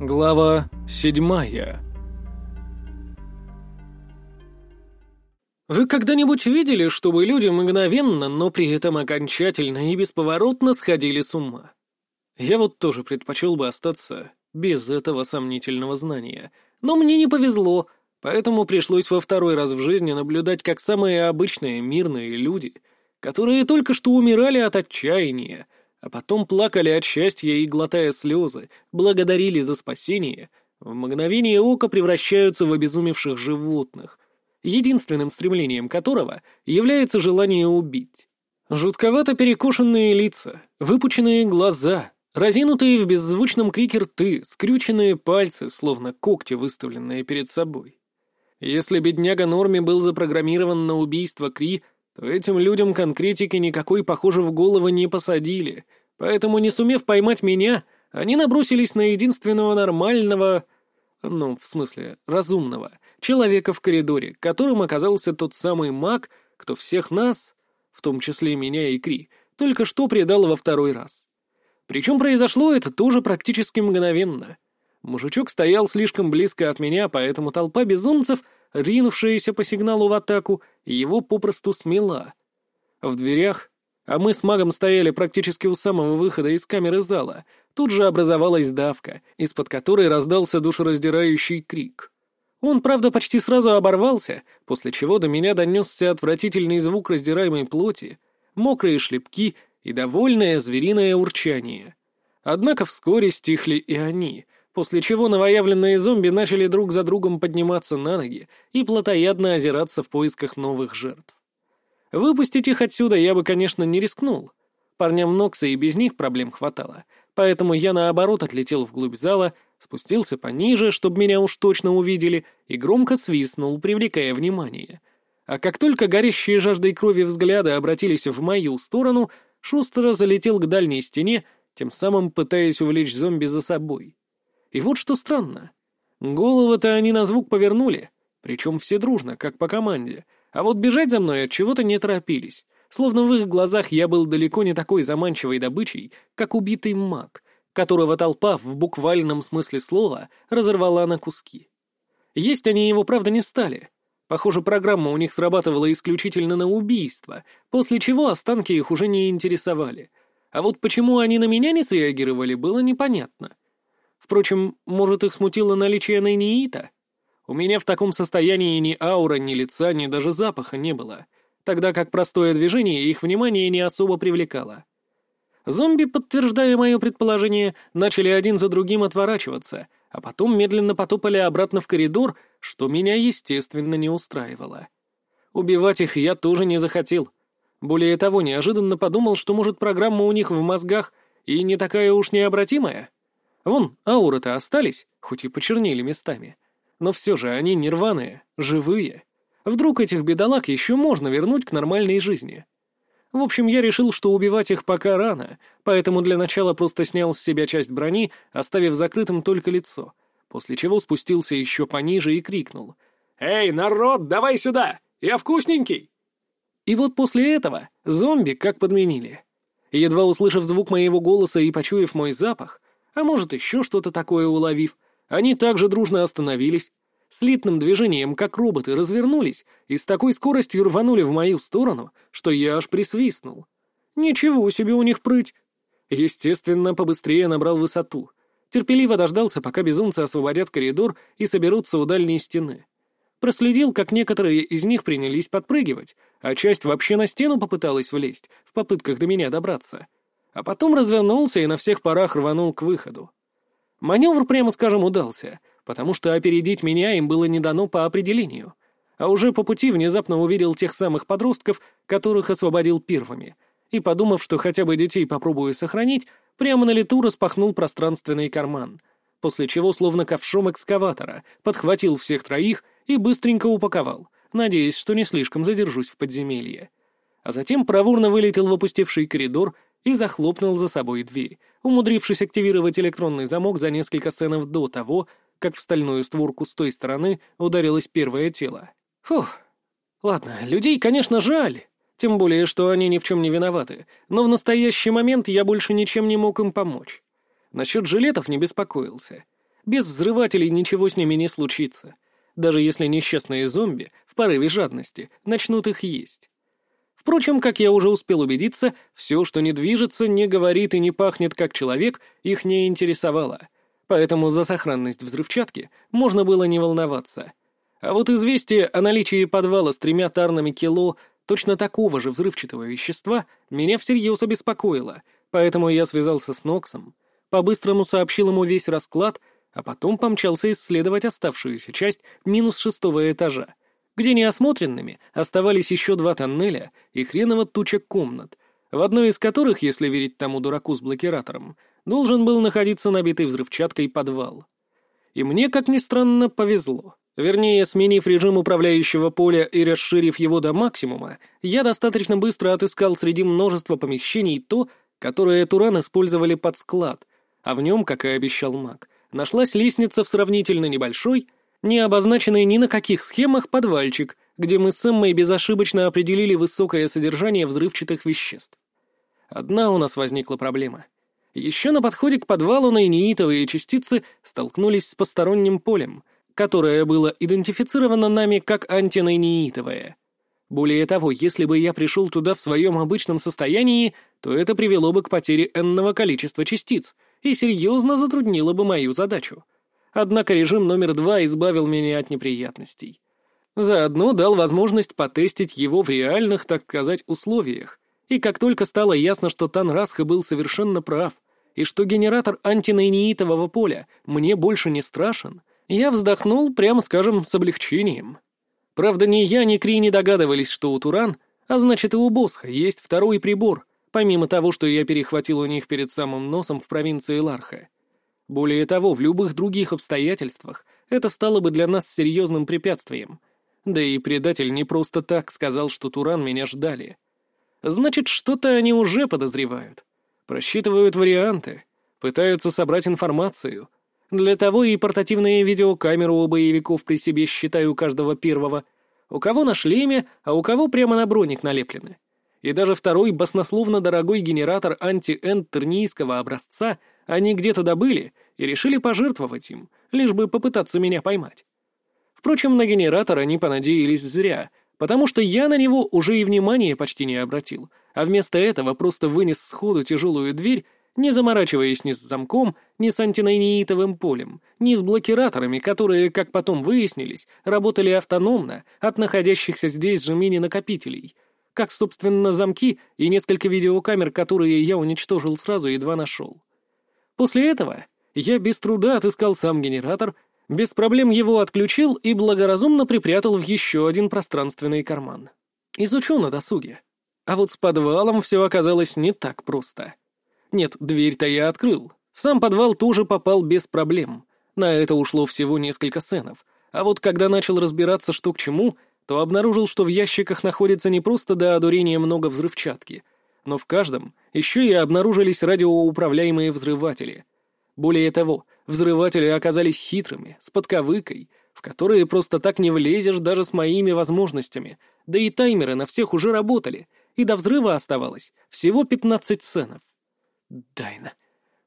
Глава седьмая Вы когда-нибудь видели, чтобы люди мгновенно, но при этом окончательно и бесповоротно сходили с ума? Я вот тоже предпочел бы остаться без этого сомнительного знания. Но мне не повезло, поэтому пришлось во второй раз в жизни наблюдать, как самые обычные мирные люди, которые только что умирали от отчаяния, а потом плакали от счастья и, глотая слезы, благодарили за спасение, в мгновение ока превращаются в обезумевших животных, единственным стремлением которого является желание убить. Жутковато перекошенные лица, выпученные глаза, разинутые в беззвучном крике рты, скрюченные пальцы, словно когти, выставленные перед собой. Если бедняга Норми был запрограммирован на убийство Кри, то этим людям конкретики никакой, похоже, в голову не посадили, поэтому, не сумев поймать меня, они набросились на единственного нормального, ну, в смысле, разумного, человека в коридоре, которым оказался тот самый маг, кто всех нас, в том числе меня и Кри, только что предал во второй раз. Причем произошло это тоже практически мгновенно. Мужичок стоял слишком близко от меня, поэтому толпа безумцев — ринувшаяся по сигналу в атаку, его попросту смела. В дверях, а мы с магом стояли практически у самого выхода из камеры зала, тут же образовалась давка, из-под которой раздался душераздирающий крик. Он, правда, почти сразу оборвался, после чего до меня донесся отвратительный звук раздираемой плоти, мокрые шлепки и довольное звериное урчание. Однако вскоре стихли и они — после чего новоявленные зомби начали друг за другом подниматься на ноги и плотоядно озираться в поисках новых жертв. Выпустить их отсюда я бы, конечно, не рискнул. Парням Нокса и без них проблем хватало, поэтому я, наоборот, отлетел вглубь зала, спустился пониже, чтобы меня уж точно увидели, и громко свистнул, привлекая внимание. А как только горящие жаждой крови взгляды обратились в мою сторону, шустро залетел к дальней стене, тем самым пытаясь увлечь зомби за собой. И вот что странно. Головы-то они на звук повернули, причем все дружно, как по команде, а вот бежать за мной от чего-то не торопились, словно в их глазах я был далеко не такой заманчивой добычей, как убитый маг, которого толпа в буквальном смысле слова разорвала на куски. Есть они его, правда, не стали. Похоже, программа у них срабатывала исключительно на убийство, после чего останки их уже не интересовали. А вот почему они на меня не среагировали, было непонятно — Впрочем, может, их смутило наличие нейниита? У меня в таком состоянии ни аура, ни лица, ни даже запаха не было, тогда как простое движение их внимание не особо привлекало. Зомби, подтверждая мое предположение, начали один за другим отворачиваться, а потом медленно потопали обратно в коридор, что меня, естественно, не устраивало. Убивать их я тоже не захотел. Более того, неожиданно подумал, что, может, программа у них в мозгах и не такая уж необратимая. Вон, ауры-то остались, хоть и почернели местами. Но все же они нерваные, живые. Вдруг этих бедолаг еще можно вернуть к нормальной жизни. В общем, я решил, что убивать их пока рано, поэтому для начала просто снял с себя часть брони, оставив закрытым только лицо, после чего спустился еще пониже и крикнул. «Эй, народ, давай сюда! Я вкусненький!» И вот после этого зомби как подменили. Едва услышав звук моего голоса и почуяв мой запах, а может еще что-то такое уловив, они также дружно остановились, слитным движением, как роботы, развернулись и с такой скоростью рванули в мою сторону, что я аж присвистнул. Ничего себе у них прыть! Естественно, побыстрее набрал высоту. Терпеливо дождался, пока безумцы освободят коридор и соберутся у дальней стены. Проследил, как некоторые из них принялись подпрыгивать, а часть вообще на стену попыталась влезть, в попытках до меня добраться — а потом развернулся и на всех парах рванул к выходу. Маневр, прямо скажем, удался, потому что опередить меня им было не дано по определению. А уже по пути внезапно увидел тех самых подростков, которых освободил первыми, и, подумав, что хотя бы детей попробую сохранить, прямо на лету распахнул пространственный карман, после чего, словно ковшом экскаватора, подхватил всех троих и быстренько упаковал, надеясь, что не слишком задержусь в подземелье. А затем проворно вылетел в опустевший коридор и захлопнул за собой дверь, умудрившись активировать электронный замок за несколько сценов до того, как в стальную створку с той стороны ударилось первое тело. Фух. Ладно, людей, конечно, жаль, тем более, что они ни в чем не виноваты, но в настоящий момент я больше ничем не мог им помочь. Насчет жилетов не беспокоился. Без взрывателей ничего с ними не случится, даже если несчастные зомби в порыве жадности начнут их есть. Впрочем, как я уже успел убедиться, все, что не движется, не говорит и не пахнет как человек, их не интересовало. Поэтому за сохранность взрывчатки можно было не волноваться. А вот известие о наличии подвала с тремя тарнами кило точно такого же взрывчатого вещества меня всерьез обеспокоило, поэтому я связался с Ноксом, по-быстрому сообщил ему весь расклад, а потом помчался исследовать оставшуюся часть минус шестого этажа, где неосмотренными оставались еще два тоннеля и хреново туча комнат, в одной из которых, если верить тому дураку с блокиратором, должен был находиться набитый взрывчаткой подвал. И мне, как ни странно, повезло. Вернее, сменив режим управляющего поля и расширив его до максимума, я достаточно быстро отыскал среди множества помещений то, которое Туран использовали под склад, а в нем, как и обещал маг, нашлась лестница в сравнительно небольшой, не обозначенный ни на каких схемах подвальчик, где мы с Эммой безошибочно определили высокое содержание взрывчатых веществ. Одна у нас возникла проблема. Еще на подходе к подвалу наиниитовые частицы столкнулись с посторонним полем, которое было идентифицировано нами как антинейниитовое. Более того, если бы я пришел туда в своем обычном состоянии, то это привело бы к потере энного количества частиц и серьезно затруднило бы мою задачу. Однако режим номер два избавил меня от неприятностей. Заодно дал возможность потестить его в реальных, так сказать, условиях. И как только стало ясно, что Танрасха был совершенно прав, и что генератор антинейниитового поля мне больше не страшен, я вздохнул, прямо скажем, с облегчением. Правда, ни я, ни Кри не догадывались, что у Туран, а значит и у Босха, есть второй прибор, помимо того, что я перехватил у них перед самым носом в провинции Ларха. Более того, в любых других обстоятельствах это стало бы для нас серьезным препятствием. Да и предатель не просто так сказал, что Туран меня ждали. Значит, что-то они уже подозревают. Просчитывают варианты, пытаются собрать информацию. Для того и портативные видеокамеры у боевиков при себе считаю каждого первого. У кого на шлеме, а у кого прямо на броник налеплены. И даже второй баснословно дорогой генератор анти-энд образца они где-то добыли и решили пожертвовать им, лишь бы попытаться меня поймать. Впрочем, на генератор они понадеялись зря, потому что я на него уже и внимания почти не обратил, а вместо этого просто вынес сходу тяжелую дверь, не заморачиваясь ни с замком, ни с антинейниитовым полем, ни с блокираторами, которые, как потом выяснились, работали автономно от находящихся здесь же мини-накопителей, как, собственно, замки и несколько видеокамер, которые я уничтожил сразу, едва нашел. После этого я без труда отыскал сам генератор, без проблем его отключил и благоразумно припрятал в еще один пространственный карман. Изучу на досуге. А вот с подвалом все оказалось не так просто. Нет, дверь-то я открыл. В сам подвал тоже попал без проблем. На это ушло всего несколько сценов. А вот когда начал разбираться, что к чему, то обнаружил, что в ящиках находится не просто до одурения много взрывчатки — но в каждом еще и обнаружились радиоуправляемые взрыватели. Более того, взрыватели оказались хитрыми, с подковыкой, в которые просто так не влезешь даже с моими возможностями, да и таймеры на всех уже работали, и до взрыва оставалось всего 15 ценов. Дайна.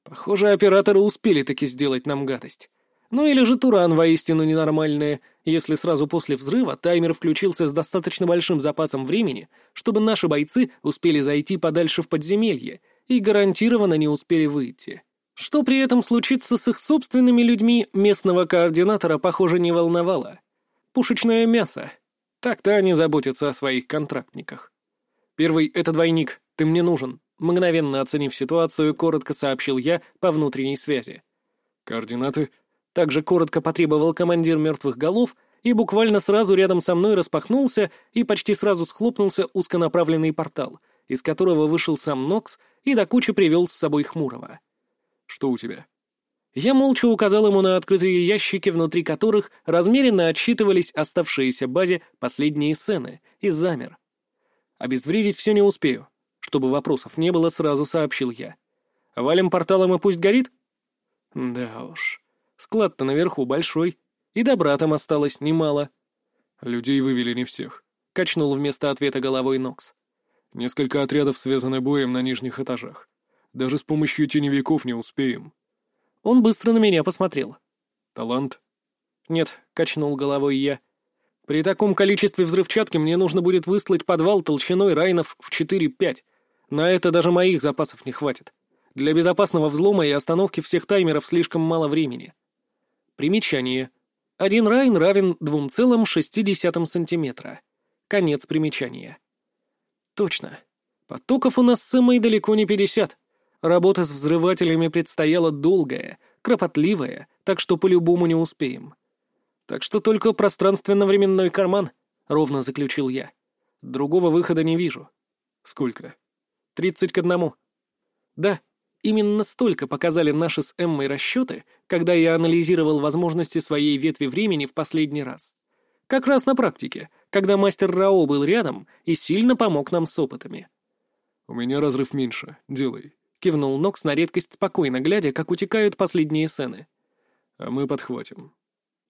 Похоже, операторы успели таки сделать нам гадость. Ну или же Туран воистину ненормальная, если сразу после взрыва таймер включился с достаточно большим запасом времени, чтобы наши бойцы успели зайти подальше в подземелье и гарантированно не успели выйти. Что при этом случится с их собственными людьми, местного координатора, похоже, не волновало. Пушечное мясо. Так-то они заботятся о своих контрактниках. Первый — это двойник, ты мне нужен. Мгновенно оценив ситуацию, коротко сообщил я по внутренней связи. «Координаты?» Также коротко потребовал командир мертвых голов, и буквально сразу рядом со мной распахнулся и почти сразу схлопнулся узконаправленный портал, из которого вышел сам Нокс и до кучи привел с собой Хмурого. «Что у тебя?» Я молча указал ему на открытые ящики, внутри которых размеренно отсчитывались оставшиеся базе последние сцены, и замер. «Обезвредить все не успею. Чтобы вопросов не было, сразу сообщил я. Валим порталом и пусть горит?» «Да уж». Склад-то наверху большой, и добра там осталось немало. Людей вывели не всех. Качнул вместо ответа головой Нокс. Несколько отрядов связаны боем на нижних этажах. Даже с помощью теневиков не успеем. Он быстро на меня посмотрел. Талант? Нет, качнул головой я. При таком количестве взрывчатки мне нужно будет выслать подвал толщиной райнов в 4-5. На это даже моих запасов не хватит. Для безопасного взлома и остановки всех таймеров слишком мало времени. Примечание. Один райн равен 2,6 сантиметра. Конец примечания. Точно. Потоков у нас с Эммой далеко не 50. Работа с взрывателями предстояла долгая, кропотливая, так что по-любому не успеем. Так что только пространственно-временной карман, ровно заключил я. Другого выхода не вижу. Сколько? Тридцать к одному. Да, именно столько показали наши с Эммой расчеты, когда я анализировал возможности своей ветви времени в последний раз. Как раз на практике, когда мастер Рао был рядом и сильно помог нам с опытами. «У меня разрыв меньше. Делай», — кивнул Нокс на редкость спокойно, глядя, как утекают последние сцены. «А мы подхватим».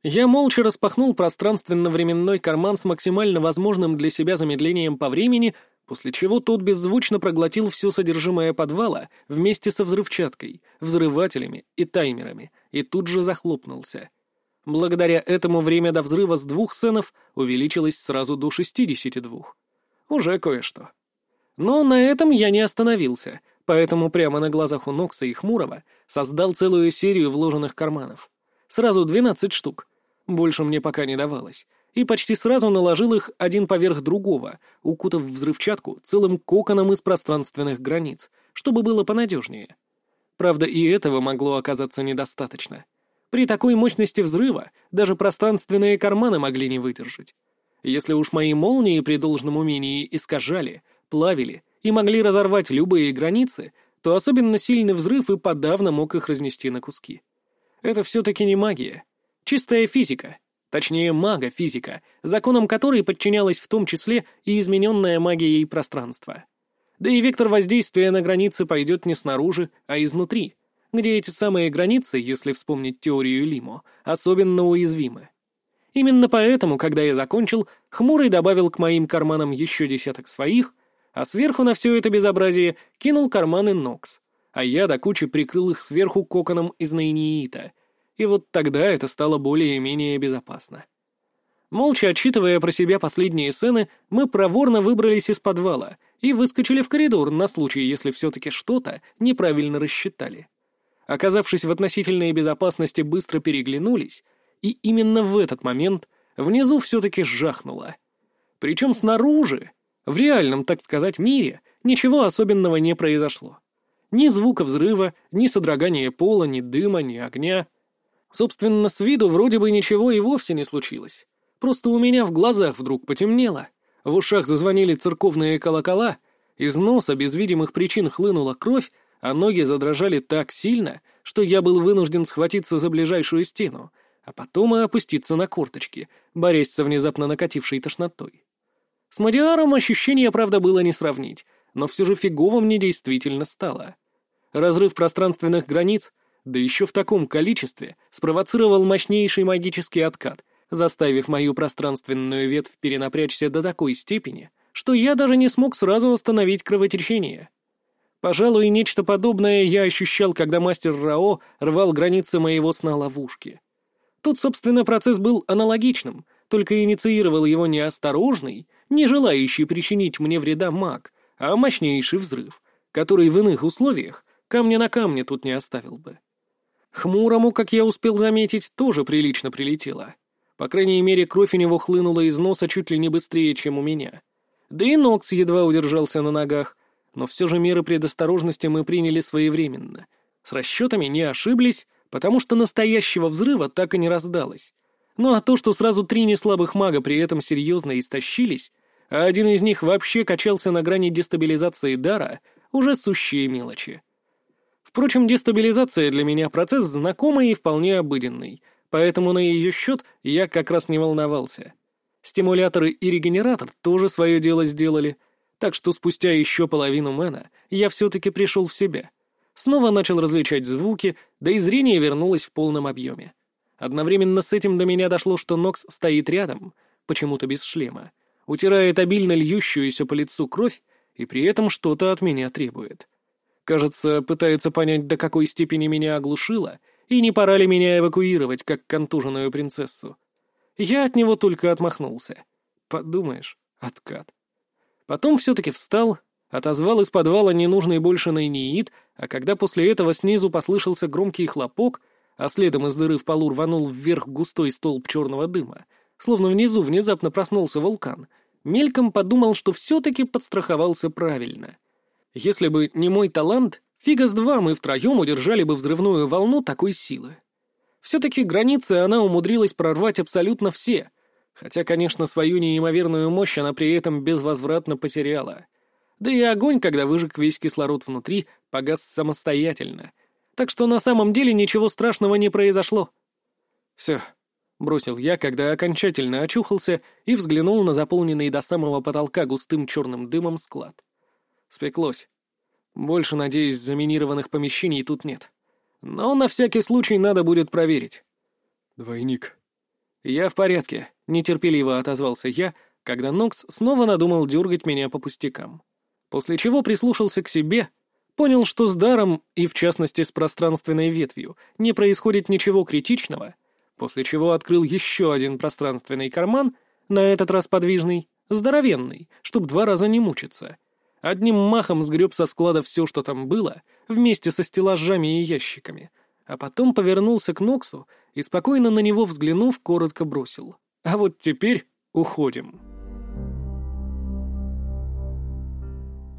Я молча распахнул пространственно-временной карман с максимально возможным для себя замедлением по времени, после чего тот беззвучно проглотил все содержимое подвала вместе со взрывчаткой, взрывателями и таймерами, и тут же захлопнулся. Благодаря этому время до взрыва с двух сценов увеличилось сразу до 62. Уже кое-что. Но на этом я не остановился, поэтому прямо на глазах у Нокса и Хмурого создал целую серию вложенных карманов. Сразу 12 штук, больше мне пока не давалось. И почти сразу наложил их один поверх другого, укутав взрывчатку целым коконом из пространственных границ, чтобы было понадежнее. Правда, и этого могло оказаться недостаточно. При такой мощности взрыва даже пространственные карманы могли не выдержать. Если уж мои молнии при должном умении искажали, плавили и могли разорвать любые границы, то особенно сильный взрыв и подавно мог их разнести на куски. Это все-таки не магия, Чистая физика, точнее мага-физика, законам которой подчинялась в том числе и измененная магией пространство. Да и вектор воздействия на границы пойдет не снаружи, а изнутри, где эти самые границы, если вспомнить теорию Лимо, особенно уязвимы. Именно поэтому, когда я закончил, Хмурый добавил к моим карманам еще десяток своих, а сверху на все это безобразие кинул карманы Нокс, а я до кучи прикрыл их сверху коконом из наиниита, и вот тогда это стало более-менее безопасно. Молча отчитывая про себя последние сцены, мы проворно выбрались из подвала и выскочили в коридор на случай, если все-таки что-то неправильно рассчитали. Оказавшись в относительной безопасности, быстро переглянулись, и именно в этот момент внизу все-таки жахнуло. Причем снаружи, в реальном, так сказать, мире, ничего особенного не произошло. Ни звука взрыва, ни содрогания пола, ни дыма, ни огня — Собственно, с виду вроде бы ничего и вовсе не случилось. Просто у меня в глазах вдруг потемнело, в ушах зазвонили церковные колокола, из носа без видимых причин хлынула кровь, а ноги задрожали так сильно, что я был вынужден схватиться за ближайшую стену, а потом и опуститься на корточки, борясь со внезапно накатившей тошнотой. С Мадиаром ощущение, правда, было не сравнить, но все же фигово мне действительно стало. Разрыв пространственных границ да еще в таком количестве, спровоцировал мощнейший магический откат, заставив мою пространственную ветвь перенапрячься до такой степени, что я даже не смог сразу остановить кровотечение. Пожалуй, нечто подобное я ощущал, когда мастер Рао рвал границы моего сна ловушки. Тут, собственно, процесс был аналогичным, только инициировал его не осторожный, не желающий причинить мне вреда маг, а мощнейший взрыв, который в иных условиях камня на камне тут не оставил бы. Хмурому, как я успел заметить, тоже прилично прилетело. По крайней мере, кровь у него хлынула из носа чуть ли не быстрее, чем у меня. Да и Нокс едва удержался на ногах, но все же меры предосторожности мы приняли своевременно. С расчетами не ошиблись, потому что настоящего взрыва так и не раздалось. Ну а то, что сразу три неслабых мага при этом серьезно истощились, а один из них вообще качался на грани дестабилизации дара, уже сущие мелочи. Впрочем, дестабилизация для меня процесс знакомый и вполне обыденный, поэтому на ее счет я как раз не волновался. Стимуляторы и регенератор тоже свое дело сделали, так что спустя еще половину мэна я все-таки пришел в себя. Снова начал различать звуки, да и зрение вернулось в полном объеме. Одновременно с этим до меня дошло, что Нокс стоит рядом, почему-то без шлема, утирает обильно льющуюся по лицу кровь и при этом что-то от меня требует. Кажется, пытается понять, до какой степени меня оглушило, и не пора ли меня эвакуировать, как контуженную принцессу. Я от него только отмахнулся. Подумаешь, откат. Потом все-таки встал, отозвал из подвала ненужный больше найнеид, а когда после этого снизу послышался громкий хлопок, а следом из дыры в полу рванул вверх густой столб черного дыма, словно внизу внезапно проснулся вулкан, мельком подумал, что все-таки подстраховался правильно. Если бы не мой талант, фига с два мы втроем удержали бы взрывную волну такой силы. Все-таки границы она умудрилась прорвать абсолютно все, хотя, конечно, свою неимоверную мощь она при этом безвозвратно потеряла. Да и огонь, когда выжег весь кислород внутри, погас самостоятельно. Так что на самом деле ничего страшного не произошло. Все, бросил я, когда окончательно очухался и взглянул на заполненный до самого потолка густым черным дымом склад. Спеклось. Больше, надеюсь, заминированных помещений тут нет. Но на всякий случай надо будет проверить. Двойник. Я в порядке, нетерпеливо отозвался я, когда Нокс снова надумал дергать меня по пустякам. После чего прислушался к себе, понял, что с даром, и в частности с пространственной ветвью, не происходит ничего критичного, после чего открыл еще один пространственный карман, на этот раз подвижный, здоровенный, чтоб два раза не мучиться — Одним махом сгреб со склада все, что там было, вместе со стеллажами и ящиками, а потом повернулся к Ноксу и, спокойно на него взглянув, коротко бросил. «А вот теперь уходим».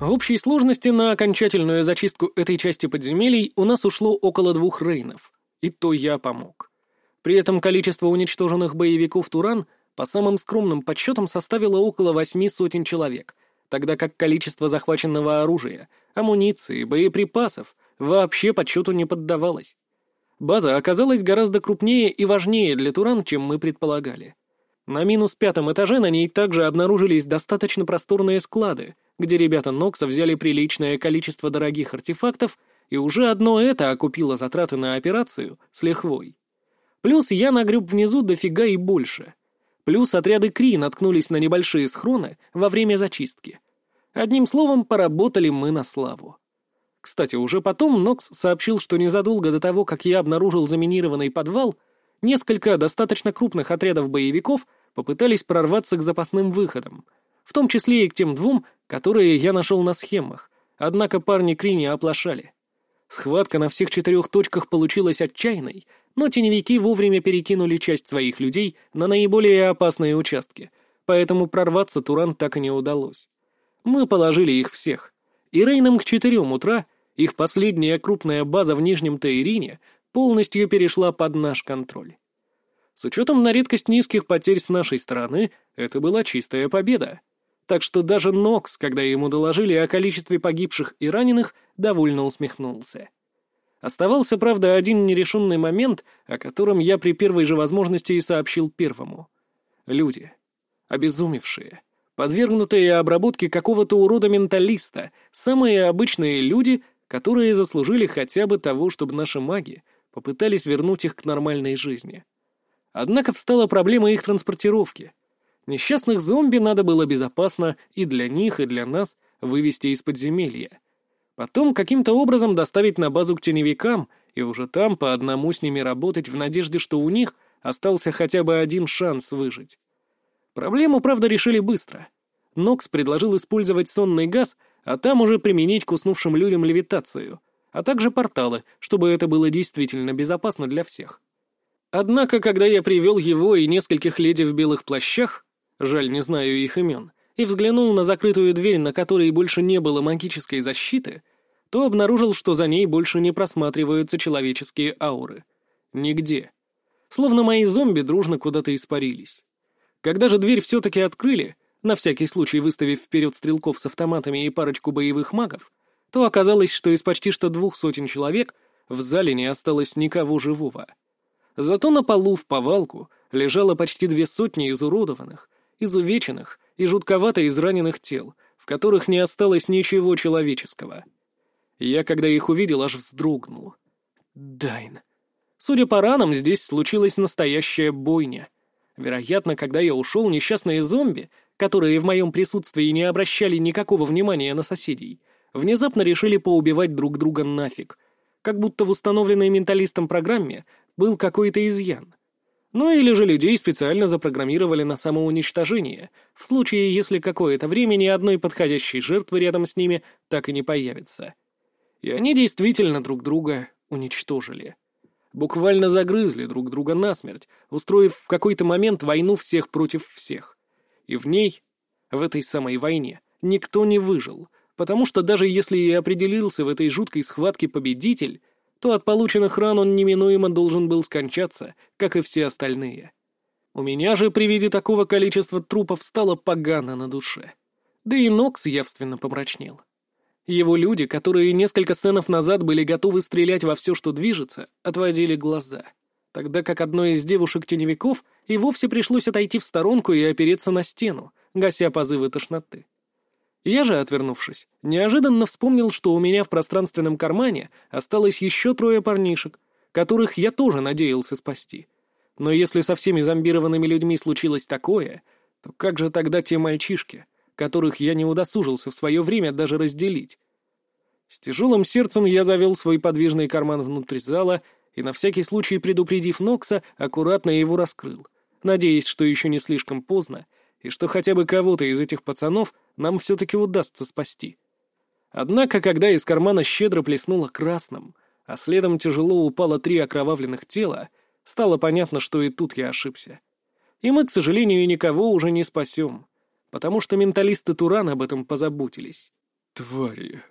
В общей сложности на окончательную зачистку этой части подземелий у нас ушло около двух рейнов, и то я помог. При этом количество уничтоженных боевиков Туран по самым скромным подсчетам составило около восьми сотен человек, тогда как количество захваченного оружия, амуниции, боеприпасов вообще подсчету не поддавалось. База оказалась гораздо крупнее и важнее для Туран, чем мы предполагали. На минус пятом этаже на ней также обнаружились достаточно просторные склады, где ребята Нокса взяли приличное количество дорогих артефактов, и уже одно это окупило затраты на операцию с лихвой. Плюс я нагреб внизу дофига и больше. Плюс отряды Кри наткнулись на небольшие схроны во время зачистки. Одним словом, поработали мы на славу. Кстати, уже потом Нокс сообщил, что незадолго до того, как я обнаружил заминированный подвал, несколько достаточно крупных отрядов боевиков попытались прорваться к запасным выходам, в том числе и к тем двум, которые я нашел на схемах, однако парни Крини оплошали. Схватка на всех четырех точках получилась отчаянной, но теневики вовремя перекинули часть своих людей на наиболее опасные участки, поэтому прорваться Туран так и не удалось. Мы положили их всех. И Рейном к четырем утра их последняя крупная база в Нижнем Таирине полностью перешла под наш контроль. С учетом на редкость низких потерь с нашей стороны, это была чистая победа. Так что даже Нокс, когда ему доложили о количестве погибших и раненых, довольно усмехнулся. Оставался, правда, один нерешенный момент, о котором я при первой же возможности и сообщил первому. Люди. Обезумевшие подвергнутые обработке какого-то урода-менталиста, самые обычные люди, которые заслужили хотя бы того, чтобы наши маги попытались вернуть их к нормальной жизни. Однако встала проблема их транспортировки. Несчастных зомби надо было безопасно и для них, и для нас вывести из подземелья. Потом каким-то образом доставить на базу к теневикам и уже там по одному с ними работать в надежде, что у них остался хотя бы один шанс выжить. Проблему, правда, решили быстро. Нокс предложил использовать сонный газ, а там уже применить к уснувшим людям левитацию, а также порталы, чтобы это было действительно безопасно для всех. Однако, когда я привел его и нескольких леди в белых плащах, жаль, не знаю их имен, и взглянул на закрытую дверь, на которой больше не было магической защиты, то обнаружил, что за ней больше не просматриваются человеческие ауры. Нигде. Словно мои зомби дружно куда-то испарились. Когда же дверь все-таки открыли, на всякий случай выставив вперед стрелков с автоматами и парочку боевых магов, то оказалось, что из почти что двух сотен человек в зале не осталось никого живого. Зато на полу в повалку лежало почти две сотни изуродованных, изувеченных и жутковато израненных тел, в которых не осталось ничего человеческого. Я, когда их увидел, аж вздрогнул. Дайн. Судя по ранам, здесь случилась настоящая бойня — Вероятно, когда я ушел, несчастные зомби, которые в моем присутствии не обращали никакого внимания на соседей, внезапно решили поубивать друг друга нафиг. как будто в установленной менталистом программе был какой-то изъян. Ну или же людей специально запрограммировали на самоуничтожение, в случае, если какое-то время ни одной подходящей жертвы рядом с ними так и не появится. И они действительно друг друга уничтожили. Буквально загрызли друг друга насмерть, устроив в какой-то момент войну всех против всех. И в ней, в этой самой войне, никто не выжил, потому что даже если и определился в этой жуткой схватке победитель, то от полученных ран он неминуемо должен был скончаться, как и все остальные. У меня же при виде такого количества трупов стало погано на душе. Да и Нокс явственно помрачнел. Его люди, которые несколько сценов назад были готовы стрелять во все, что движется, отводили глаза, тогда как одной из девушек-теневиков и вовсе пришлось отойти в сторонку и опереться на стену, гася позывы тошноты. Я же, отвернувшись, неожиданно вспомнил, что у меня в пространственном кармане осталось еще трое парнишек, которых я тоже надеялся спасти. Но если со всеми зомбированными людьми случилось такое, то как же тогда те мальчишки, которых я не удосужился в свое время даже разделить? С тяжелым сердцем я завел свой подвижный карман внутрь зала и, на всякий случай предупредив Нокса, аккуратно его раскрыл, надеясь, что еще не слишком поздно, и что хотя бы кого-то из этих пацанов нам все-таки удастся спасти. Однако, когда из кармана щедро плеснуло красным, а следом тяжело упало три окровавленных тела, стало понятно, что и тут я ошибся. И мы, к сожалению, никого уже не спасем, потому что менталисты Туран об этом позаботились. «Твари!»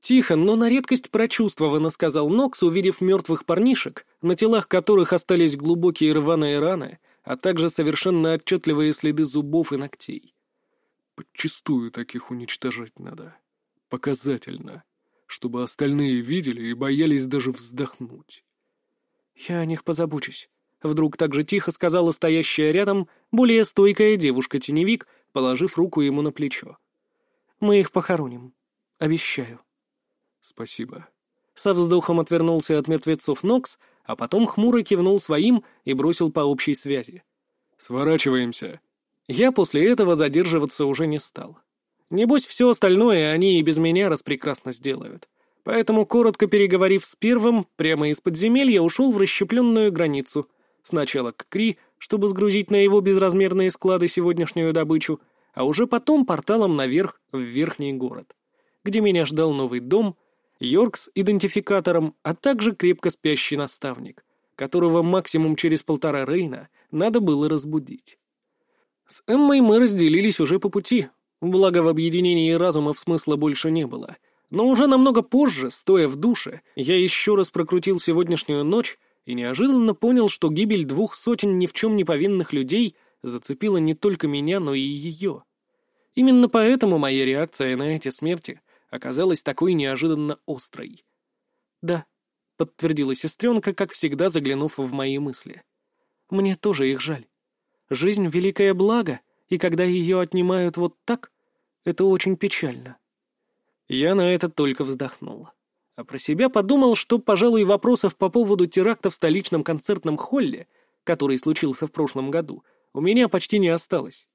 Тихо, но на редкость прочувствованно сказал Нокс, увидев мертвых парнишек, на телах которых остались глубокие рваные раны, а также совершенно отчетливые следы зубов и ногтей. Подчистую таких уничтожать надо. Показательно. Чтобы остальные видели и боялись даже вздохнуть. «Я о них позабочусь», — вдруг так же тихо сказала стоящая рядом более стойкая девушка-теневик, положив руку ему на плечо. «Мы их похороним. Обещаю». «Спасибо». Со вздохом отвернулся от мертвецов Нокс, а потом хмуро кивнул своим и бросил по общей связи. «Сворачиваемся». Я после этого задерживаться уже не стал. Небось, все остальное они и без меня распрекрасно сделают. Поэтому, коротко переговорив с первым, прямо из подземелья ушел в расщепленную границу. Сначала к Кри, чтобы сгрузить на его безразмерные склады сегодняшнюю добычу, а уже потом порталом наверх, в верхний город, где меня ждал новый дом — Йорк с идентификатором, а также крепко спящий наставник, которого максимум через полтора Рейна надо было разбудить. С Эммой мы разделились уже по пути, благо в объединении разумов смысла больше не было. Но уже намного позже, стоя в душе, я еще раз прокрутил сегодняшнюю ночь и неожиданно понял, что гибель двух сотен ни в чем не повинных людей зацепила не только меня, но и ее. Именно поэтому моя реакция на эти смерти оказалась такой неожиданно острой. «Да», — подтвердила сестренка, как всегда заглянув в мои мысли. «Мне тоже их жаль. Жизнь — великое благо, и когда ее отнимают вот так, это очень печально». Я на это только вздохнул. А про себя подумал, что, пожалуй, вопросов по поводу теракта в столичном концертном холле, который случился в прошлом году, у меня почти не осталось.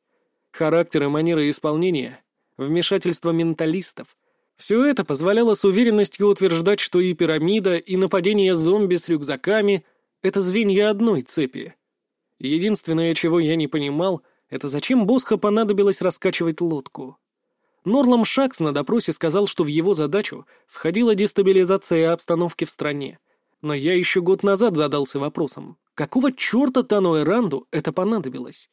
Характер и манера исполнения, вмешательство менталистов, все это позволяло с уверенностью утверждать, что и пирамида, и нападение зомби с рюкзаками — это звенья одной цепи. Единственное, чего я не понимал, это зачем Босха понадобилось раскачивать лодку. Норлам Шакс на допросе сказал, что в его задачу входила дестабилизация обстановки в стране. Но я еще год назад задался вопросом, какого черта Тану Эранду это понадобилось?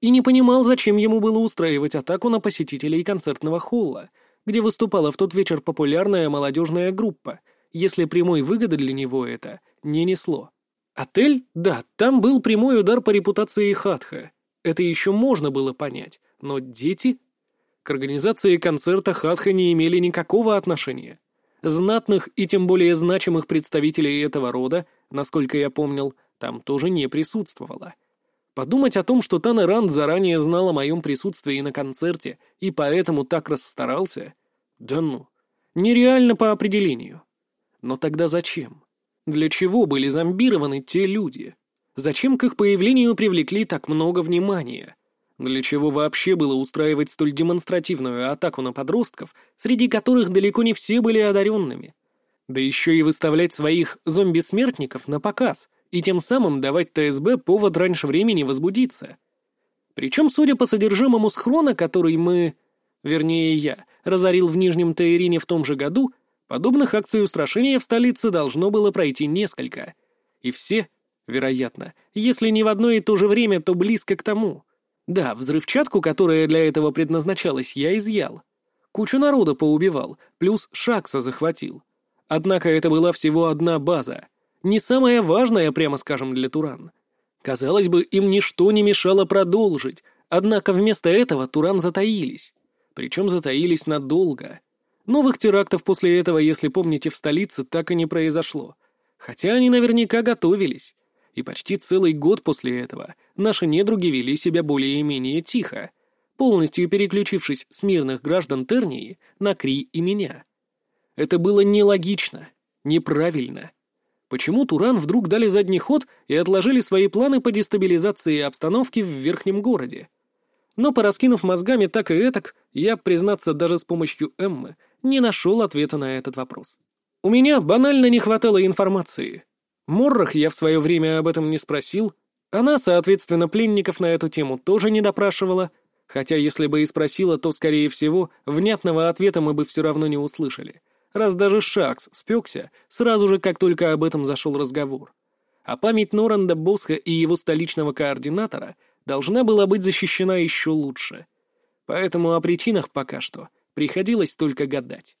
И не понимал, зачем ему было устраивать атаку на посетителей концертного холла — где выступала в тот вечер популярная молодежная группа, если прямой выгоды для него это не несло. Отель? Да, там был прямой удар по репутации Хатха. Это еще можно было понять. Но дети? К организации концерта Хатха не имели никакого отношения. Знатных и тем более значимых представителей этого рода, насколько я помнил, там тоже не присутствовало. Подумать о том, что Танеранд заранее знал о моем присутствии на концерте и поэтому так расстарался? Да ну, нереально по определению. Но тогда зачем? Для чего были зомбированы те люди? Зачем к их появлению привлекли так много внимания? Для чего вообще было устраивать столь демонстративную атаку на подростков, среди которых далеко не все были одаренными? Да еще и выставлять своих зомби-смертников на показ и тем самым давать ТСБ повод раньше времени возбудиться. Причем, судя по содержимому схрона, который мы, вернее я, разорил в Нижнем Таирине в том же году, подобных акций устрашения в столице должно было пройти несколько. И все, вероятно, если не в одно и то же время, то близко к тому. Да, взрывчатку, которая для этого предназначалась, я изъял. Кучу народа поубивал, плюс Шакса захватил. Однако это была всего одна база. Не самая важная, прямо скажем, для Туран. Казалось бы, им ничто не мешало продолжить, однако вместо этого Туран затаились. Причем затаились надолго. Новых терактов после этого, если помните, в столице так и не произошло. Хотя они наверняка готовились. И почти целый год после этого наши недруги вели себя более-менее тихо, полностью переключившись с мирных граждан Тернии на Кри и меня. Это было нелогично, неправильно. Почему Туран вдруг дали задний ход и отложили свои планы по дестабилизации обстановки в верхнем городе? Но, пораскинув мозгами так и этак, я, признаться, даже с помощью Эммы, не нашел ответа на этот вопрос. У меня банально не хватало информации. Моррах я в свое время об этом не спросил, она, соответственно, пленников на эту тему тоже не допрашивала, хотя если бы и спросила, то, скорее всего, внятного ответа мы бы все равно не услышали, раз даже Шакс спекся сразу же, как только об этом зашел разговор. А память Норанда Босха и его столичного координатора должна была быть защищена еще лучше. Поэтому о причинах пока что приходилось только гадать.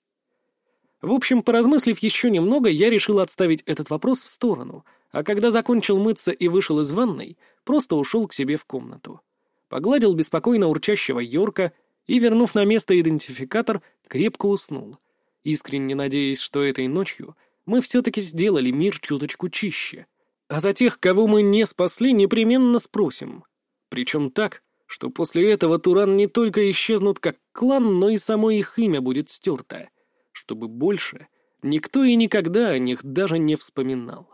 В общем, поразмыслив еще немного, я решил отставить этот вопрос в сторону, а когда закончил мыться и вышел из ванной, просто ушел к себе в комнату. Погладил беспокойно урчащего Йорка и, вернув на место идентификатор, крепко уснул, искренне надеясь, что этой ночью мы все-таки сделали мир чуточку чище. А за тех, кого мы не спасли, непременно спросим. Причем так, что после этого Туран не только исчезнут как клан, но и само их имя будет стерто — чтобы больше никто и никогда о них даже не вспоминал.